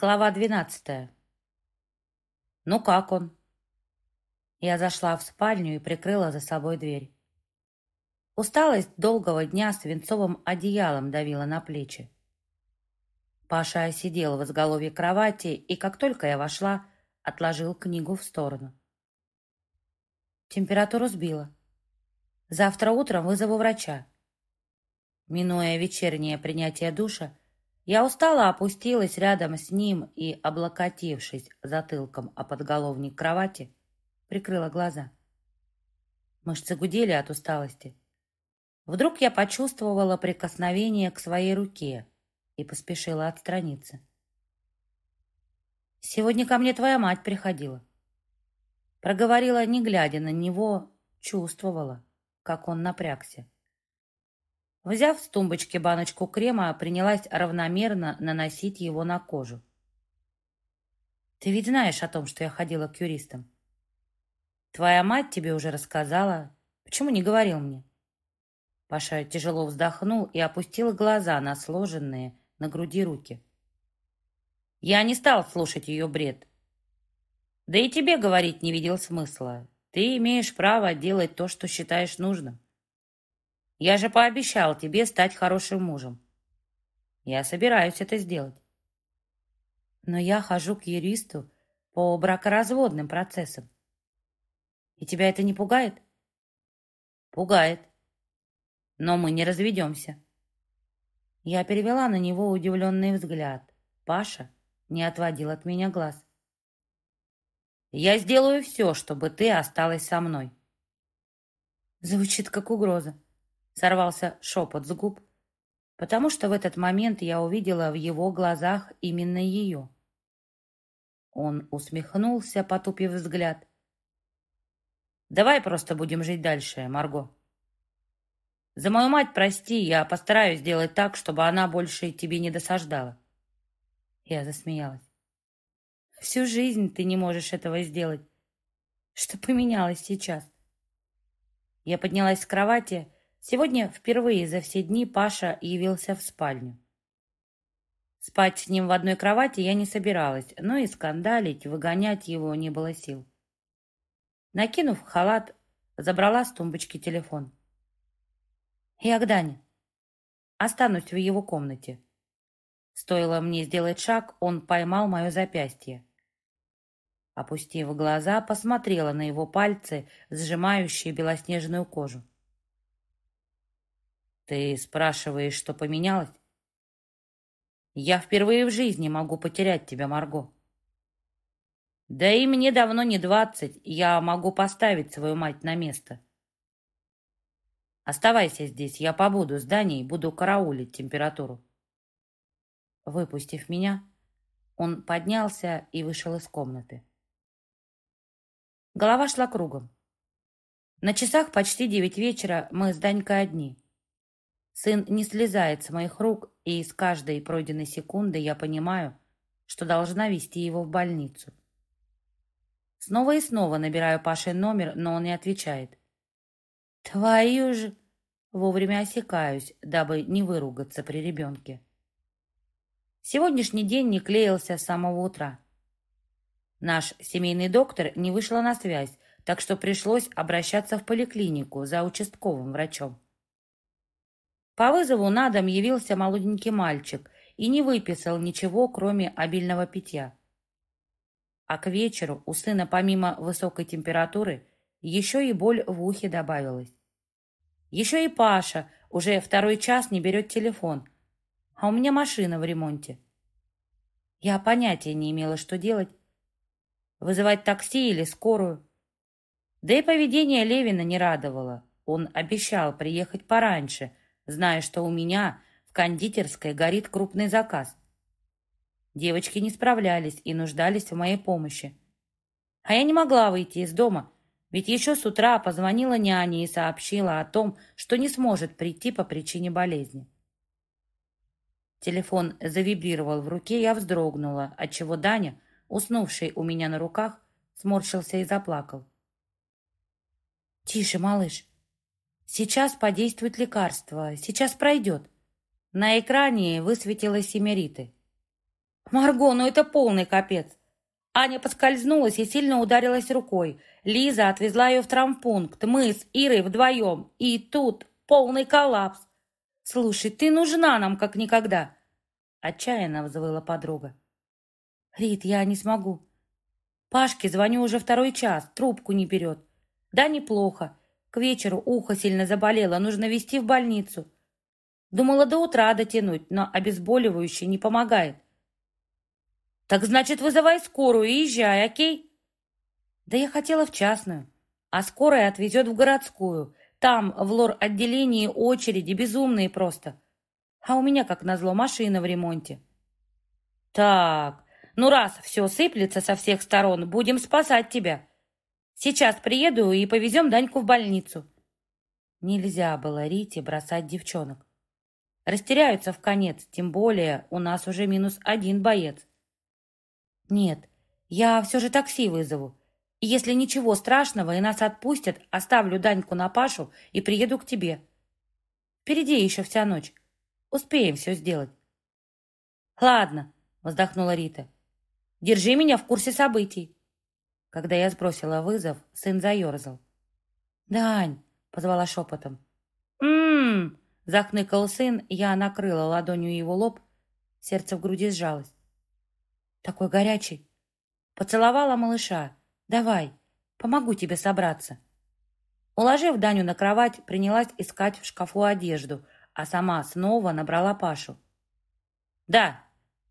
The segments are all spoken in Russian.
Глава двенадцатая. «Ну как он?» Я зашла в спальню и прикрыла за собой дверь. Усталость долгого дня свинцовым одеялом давила на плечи. Паша сидел в изголовье кровати, и как только я вошла, отложил книгу в сторону. Температуру сбила. Завтра утром вызову врача. Минуя вечернее принятие душа, я устало опустилась рядом с ним и, облокотившись затылком о подголовник кровати, прикрыла глаза. Мышцы гудели от усталости. Вдруг я почувствовала прикосновение к своей руке и поспешила отстраниться. «Сегодня ко мне твоя мать приходила». Проговорила, не глядя на него, чувствовала, как он напрягся. Взяв с тумбочки баночку крема, принялась равномерно наносить его на кожу. «Ты ведь знаешь о том, что я ходила к юристам? Твоя мать тебе уже рассказала. Почему не говорил мне?» Паша тяжело вздохнул и опустил глаза на сложенные на груди руки. «Я не стал слушать ее бред. Да и тебе говорить не видел смысла. Ты имеешь право делать то, что считаешь нужным. Я же пообещал тебе стать хорошим мужем. Я собираюсь это сделать. Но я хожу к юристу по бракоразводным процессам. И тебя это не пугает? Пугает. Но мы не разведемся. Я перевела на него удивленный взгляд. Паша не отводил от меня глаз. Я сделаю все, чтобы ты осталась со мной. Звучит как угроза сорвался шепот с губ, потому что в этот момент я увидела в его глазах именно ее. Он усмехнулся, потупив взгляд. «Давай просто будем жить дальше, Марго. За мою мать прости, я постараюсь сделать так, чтобы она больше тебе не досаждала». Я засмеялась. «Всю жизнь ты не можешь этого сделать. Что поменялось сейчас?» Я поднялась с кровати Сегодня впервые за все дни Паша явился в спальню. Спать с ним в одной кровати я не собиралась, но и скандалить, выгонять его не было сил. Накинув халат, забрала с тумбочки телефон. «Я к Дане. Останусь в его комнате». Стоило мне сделать шаг, он поймал мое запястье. Опустив глаза, посмотрела на его пальцы, сжимающие белоснежную кожу. Ты спрашиваешь, что поменялось? Я впервые в жизни могу потерять тебя, Марго. Да и мне давно не двадцать, я могу поставить свою мать на место. Оставайся здесь, я побуду с Даней, буду караулить температуру. Выпустив меня, он поднялся и вышел из комнаты. Голова шла кругом. На часах почти девять вечера мы с Данькой одни. Сын не слезает с моих рук, и с каждой пройденной секунды я понимаю, что должна вести его в больницу. Снова и снова набираю Паше номер, но он не отвечает. «Твою же!» Вовремя осекаюсь, дабы не выругаться при ребенке. Сегодняшний день не клеился с самого утра. Наш семейный доктор не вышла на связь, так что пришлось обращаться в поликлинику за участковым врачом. По вызову на дом явился молоденький мальчик и не выписал ничего, кроме обильного питья. А к вечеру у сына помимо высокой температуры еще и боль в ухе добавилась. Еще и Паша уже второй час не берет телефон, а у меня машина в ремонте. Я понятия не имела, что делать. Вызывать такси или скорую. Да и поведение Левина не радовало. Он обещал приехать пораньше, зная, что у меня в кондитерской горит крупный заказ. Девочки не справлялись и нуждались в моей помощи. А я не могла выйти из дома, ведь еще с утра позвонила няне и сообщила о том, что не сможет прийти по причине болезни. Телефон завибрировал в руке, я вздрогнула, отчего Даня, уснувший у меня на руках, сморщился и заплакал. «Тише, малыш, Сейчас подействует лекарство, сейчас пройдет. На экране высветилось семериты. Марго, ну это полный капец. Аня поскользнулась и сильно ударилась рукой. Лиза отвезла ее в травмпункт. Мы с Ирой вдвоем. И тут полный коллапс. Слушай, ты нужна нам как никогда. Отчаянно взвыла подруга. Рит, я не смогу. Пашке звоню уже второй час, трубку не берет. Да, неплохо. К вечеру ухо сильно заболело, нужно везти в больницу. Думала до утра дотянуть, но обезболивающее не помогает. Так значит, вызывай скорую и езжай, окей? Да я хотела в частную, а скорая отвезет в городскую. Там, в лор-отделении, очереди безумные просто. А у меня, как назло, машина в ремонте. Так, ну раз все сыплется со всех сторон, будем спасать тебя. Сейчас приеду и повезем Даньку в больницу. Нельзя было Рите бросать девчонок. Растеряются в конец, тем более у нас уже минус один боец. Нет, я все же такси вызову. Если ничего страшного и нас отпустят, оставлю Даньку на Пашу и приеду к тебе. Впереди еще вся ночь. Успеем все сделать. Ладно, вздохнула Рита. Держи меня в курсе событий. Когда я сбросила вызов, сын заерзал. «Дань!» — позвала шепотом. «М-м-м!» — захныкал сын, я накрыла ладонью его лоб, сердце в груди сжалось. «Такой горячий!» Поцеловала малыша. «Давай, помогу тебе собраться». Уложив Даню на кровать, принялась искать в шкафу одежду, а сама снова набрала Пашу. «Да!»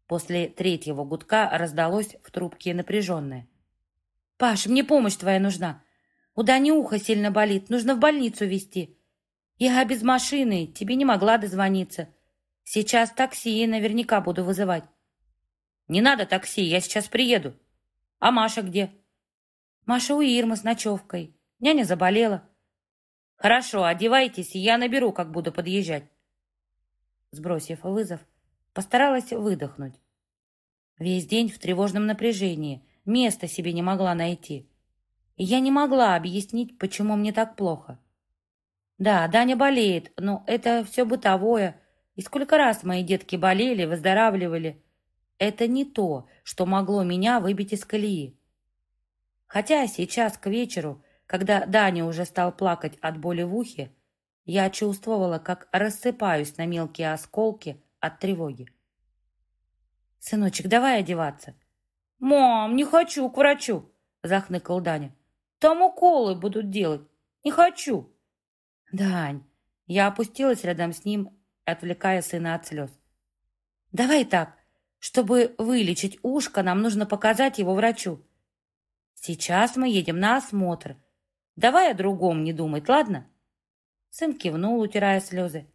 После третьего гудка раздалось в трубке напряженное. «Паш, мне помощь твоя нужна. У Дани ухо сильно болит, нужно в больницу везти. Я без машины, тебе не могла дозвониться. Сейчас такси наверняка буду вызывать». «Не надо такси, я сейчас приеду. А Маша где?» «Маша у Ирмы с ночевкой. Няня заболела». «Хорошо, одевайтесь, и я наберу, как буду подъезжать». Сбросив вызов, Постаралась выдохнуть. Весь день в тревожном напряжении, места себе не могла найти. И я не могла объяснить, почему мне так плохо. Да, Даня болеет, но это все бытовое. И сколько раз мои детки болели, выздоравливали. Это не то, что могло меня выбить из колеи. Хотя сейчас, к вечеру, когда Даня уже стал плакать от боли в ухе, я чувствовала, как рассыпаюсь на мелкие осколки от тревоги. «Сыночек, давай одеваться». «Мам, не хочу к врачу», — захныкал Даня. «Там уколы будут делать. Не хочу». «Дань», я опустилась рядом с ним, отвлекая сына от слез. «Давай так. Чтобы вылечить ушко, нам нужно показать его врачу. Сейчас мы едем на осмотр. Давай о другом не думать, ладно?» Сын кивнул, утирая слезы.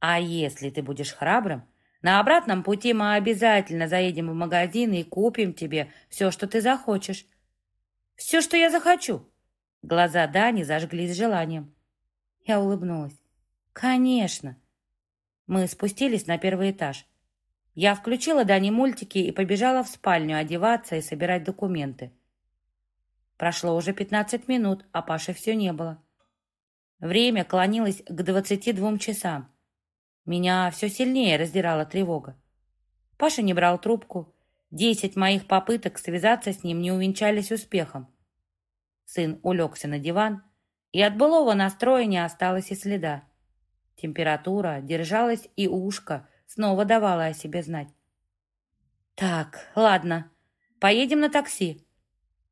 А если ты будешь храбрым, на обратном пути мы обязательно заедем в магазин и купим тебе все, что ты захочешь. Все, что я захочу. Глаза Дани зажглись желанием. Я улыбнулась. Конечно. Мы спустились на первый этаж. Я включила Дани мультики и побежала в спальню одеваться и собирать документы. Прошло уже пятнадцать минут, а Паши все не было. Время клонилось к двадцати двум часам. Меня все сильнее раздирала тревога. Паша не брал трубку. Десять моих попыток связаться с ним не увенчались успехом. Сын улегся на диван, и от былого настроя не осталось и следа. Температура держалась, и ушко снова давала о себе знать. «Так, ладно, поедем на такси.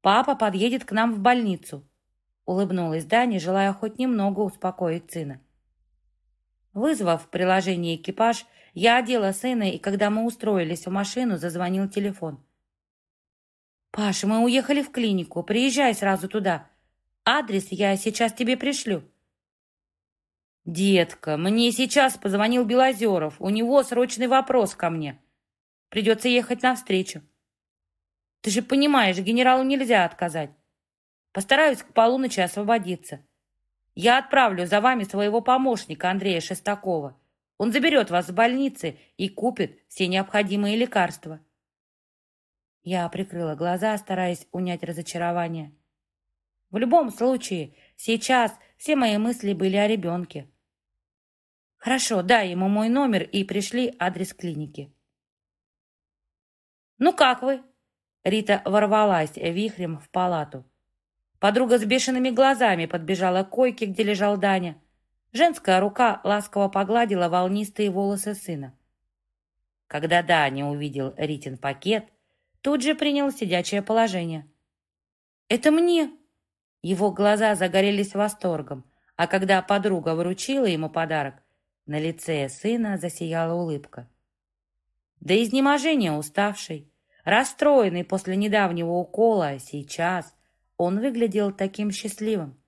Папа подъедет к нам в больницу», — улыбнулась Дани, желая хоть немного успокоить сына. Вызвав в приложении экипаж, я одела сына, и когда мы устроились в машину, зазвонил телефон. «Паш, мы уехали в клинику. Приезжай сразу туда. Адрес я сейчас тебе пришлю». «Детка, мне сейчас позвонил Белозеров. У него срочный вопрос ко мне. Придется ехать навстречу. Ты же понимаешь, генералу нельзя отказать. Постараюсь к полуночи освободиться. Я отправлю за вами своего помощника Андрея Шестакова. Он заберет вас в больнице и купит все необходимые лекарства. Я прикрыла глаза, стараясь унять разочарование. В любом случае, сейчас все мои мысли были о ребенке. Хорошо, дай ему мой номер и пришли адрес клиники. «Ну как вы?» Рита ворвалась вихрем в палату. Подруга с бешеными глазами подбежала к койке, где лежал Даня. Женская рука ласково погладила волнистые волосы сына. Когда Даня увидел Ритин пакет, тут же принял сидячее положение. «Это мне!» Его глаза загорелись восторгом, а когда подруга вручила ему подарок, на лице сына засияла улыбка. До изнеможения уставший, расстроенный после недавнего укола, сейчас он выглядел таким счастливым.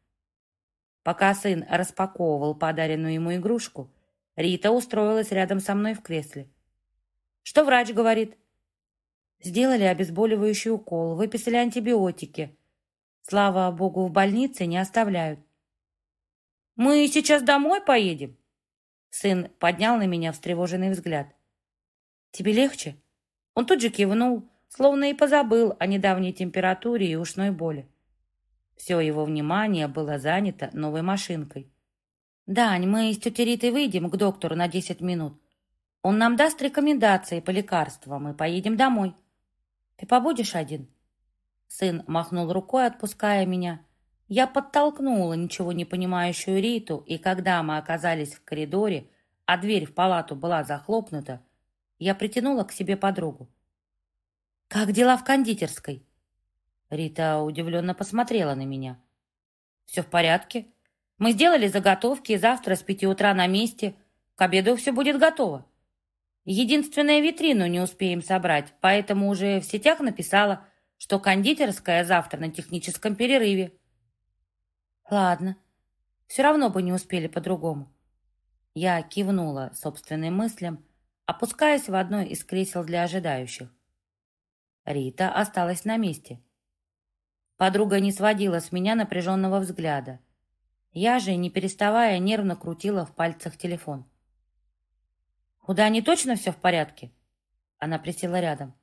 Пока сын распаковывал подаренную ему игрушку, Рита устроилась рядом со мной в кресле. «Что врач говорит?» Сделали обезболивающий укол, выписали антибиотики. Слава богу, в больнице не оставляют. «Мы сейчас домой поедем?» Сын поднял на меня встревоженный взгляд. «Тебе легче?» Он тут же кивнул, словно и позабыл о недавней температуре и ушной боли. Все его внимание было занято новой машинкой. «Дань, мы с тетей Ритой выйдем к доктору на десять минут. Он нам даст рекомендации по лекарствам и поедем домой. Ты побудешь один?» Сын махнул рукой, отпуская меня. Я подтолкнула ничего не понимающую Риту, и когда мы оказались в коридоре, а дверь в палату была захлопнута, я притянула к себе подругу. «Как дела в кондитерской?» Рита удивленно посмотрела на меня. «Все в порядке. Мы сделали заготовки, и завтра с пяти утра на месте. К обеду все будет готово. Единственное, витрину не успеем собрать, поэтому уже в сетях написала, что кондитерская завтра на техническом перерыве». «Ладно. Все равно бы не успели по-другому». Я кивнула собственным мыслям, опускаясь в одно из кресел для ожидающих. Рита осталась на месте. Подруга не сводила с меня напряженного взгляда. Я же, не переставая, нервно крутила в пальцах телефон. «У Дани точно все в порядке?» Она присела рядом.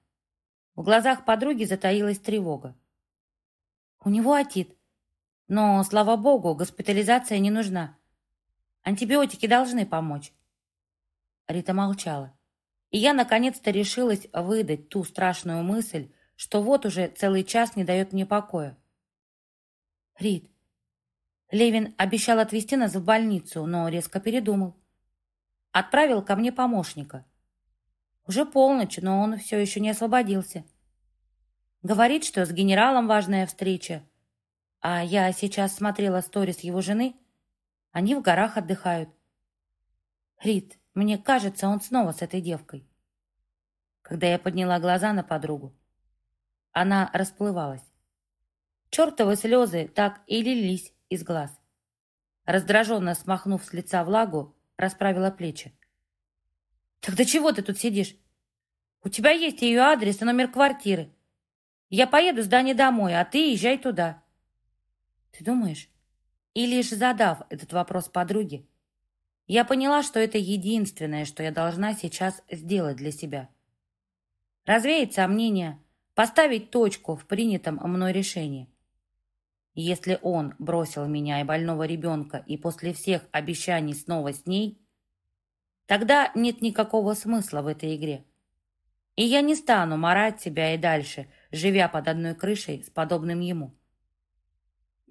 В глазах подруги затаилась тревога. «У него отит. Но, слава богу, госпитализация не нужна. Антибиотики должны помочь». Рита молчала. И я наконец-то решилась выдать ту страшную мысль, что вот уже целый час не дает мне покоя. Рит, Левин обещал отвезти нас в больницу, но резко передумал. Отправил ко мне помощника. Уже полночь, но он все еще не освободился. Говорит, что с генералом важная встреча. А я сейчас смотрела сторис его жены. Они в горах отдыхают. Рит, мне кажется, он снова с этой девкой. Когда я подняла глаза на подругу, она расплывалась. Чертовы слезы так и лились из глаз. Раздраженно смахнув с лица влагу, расправила плечи. «Тогда чего ты тут сидишь? У тебя есть ее адрес и номер квартиры. Я поеду с Даней домой, а ты езжай туда». «Ты думаешь?» И лишь задав этот вопрос подруге, я поняла, что это единственное, что я должна сейчас сделать для себя. Развеять сомнения, поставить точку в принятом мной решении. Если он бросил меня и больного ребенка и после всех обещаний снова с ней, тогда нет никакого смысла в этой игре. И я не стану марать себя и дальше, живя под одной крышей с подобным ему.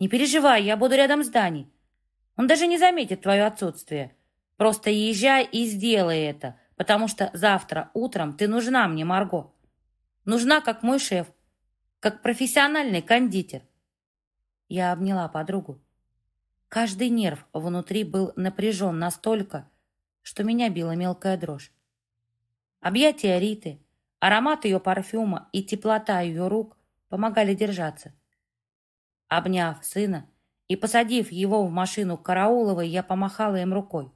Не переживай, я буду рядом с Даней. Он даже не заметит твое отсутствие. Просто езжай и сделай это, потому что завтра утром ты нужна мне, Марго. Нужна, как мой шеф, как профессиональный кондитер. Я обняла подругу. Каждый нерв внутри был напряжен настолько, что меня била мелкая дрожь. Объятия Риты, аромат ее парфюма и теплота ее рук помогали держаться. Обняв сына и посадив его в машину Карауловой, я помахала им рукой.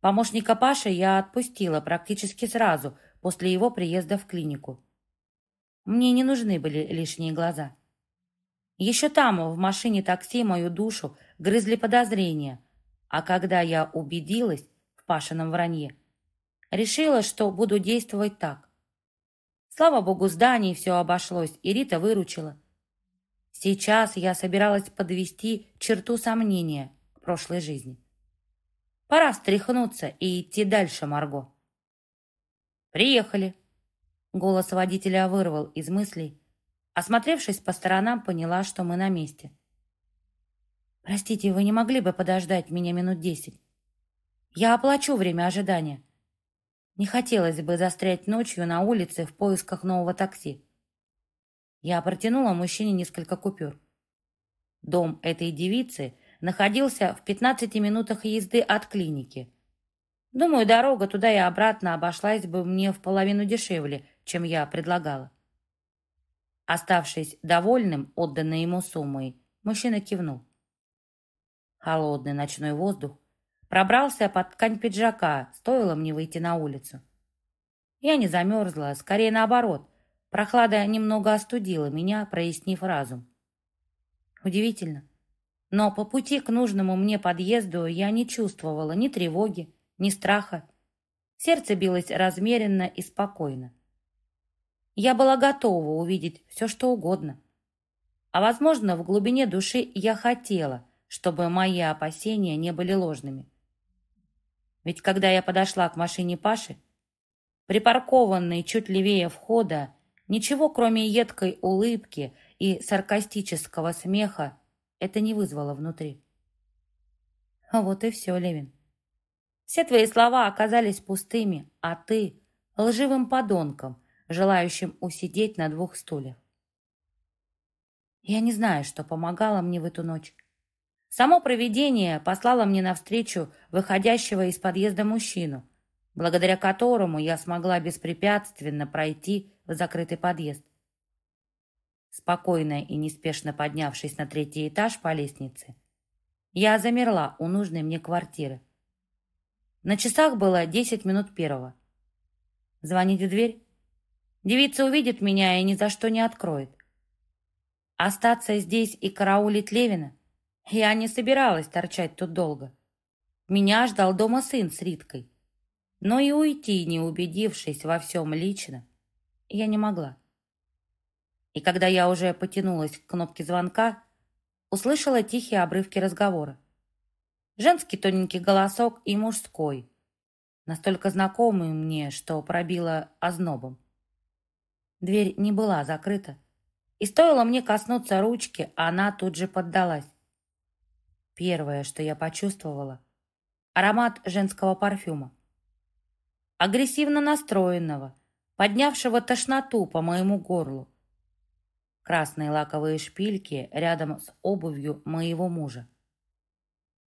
Помощника Паши я отпустила практически сразу после его приезда в клинику. Мне не нужны были лишние глаза. Еще там, в машине такси, мою душу грызли подозрения, а когда я убедилась в Пашином вранье, решила, что буду действовать так. Слава богу, с Даней все обошлось, и Рита выручила. Сейчас я собиралась подвести черту сомнения к прошлой жизни. Пора встряхнуться и идти дальше, Марго. Приехали. Голос водителя вырвал из мыслей. Осмотревшись по сторонам, поняла, что мы на месте. «Простите, вы не могли бы подождать меня минут десять? Я оплачу время ожидания. Не хотелось бы застрять ночью на улице в поисках нового такси». Я протянула мужчине несколько купюр. Дом этой девицы находился в 15 минутах езды от клиники. Думаю, дорога туда и обратно обошлась бы мне в половину дешевле, чем я предлагала. Оставшись довольным отданной ему суммой, мужчина кивнул. Холодный ночной воздух пробрался под ткань пиджака, стоило мне выйти на улицу. Я не замерзла, скорее наоборот. Прохлада немного остудила меня, прояснив разум. Удивительно. Но по пути к нужному мне подъезду я не чувствовала ни тревоги, ни страха. Сердце билось размеренно и спокойно. Я была готова увидеть все, что угодно. А, возможно, в глубине души я хотела, чтобы мои опасения не были ложными. Ведь когда я подошла к машине Паши, припаркованной чуть левее входа, ничего, кроме едкой улыбки и саркастического смеха, это не вызвало внутри. А вот и все, Левин. Все твои слова оказались пустыми, а ты — лживым подонком, желающим усидеть на двух стульях. Я не знаю, что помогало мне в эту ночь. Само провидение послало мне навстречу выходящего из подъезда мужчину, благодаря которому я смогла беспрепятственно пройти в закрытый подъезд. Спокойно и неспешно поднявшись на третий этаж по лестнице, я замерла у нужной мне квартиры. На часах было десять минут первого. Звонить в дверь? Девица увидит меня и ни за что не откроет. Остаться здесь и караулить Левина? Я не собиралась торчать тут долго. Меня ждал дома сын с Риткой. Но и уйти, не убедившись во всем лично, я не могла. И когда я уже потянулась к кнопке звонка, услышала тихие обрывки разговора. Женский тоненький голосок и мужской, настолько знакомый мне, что пробило ознобом. Дверь не была закрыта, и стоило мне коснуться ручки, она тут же поддалась. Первое, что я почувствовала — аромат женского парфюма. Агрессивно настроенного, поднявшего тошноту по моему горлу. Красные лаковые шпильки рядом с обувью моего мужа.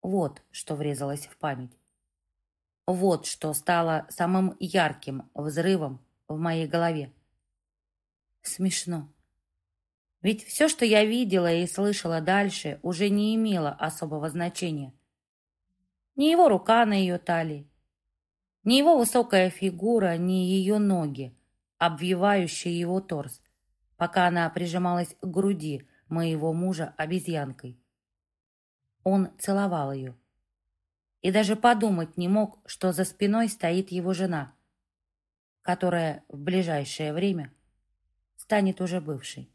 Вот что врезалось в память. Вот что стало самым ярким взрывом в моей голове. Смешно. Ведь все, что я видела и слышала дальше, уже не имело особого значения. Ни его рука на ее талии, ни его высокая фигура, ни ее ноги, обвивающие его торс, пока она прижималась к груди моего мужа обезьянкой. Он целовал ее. И даже подумать не мог, что за спиной стоит его жена, которая в ближайшее время станет уже бывшей.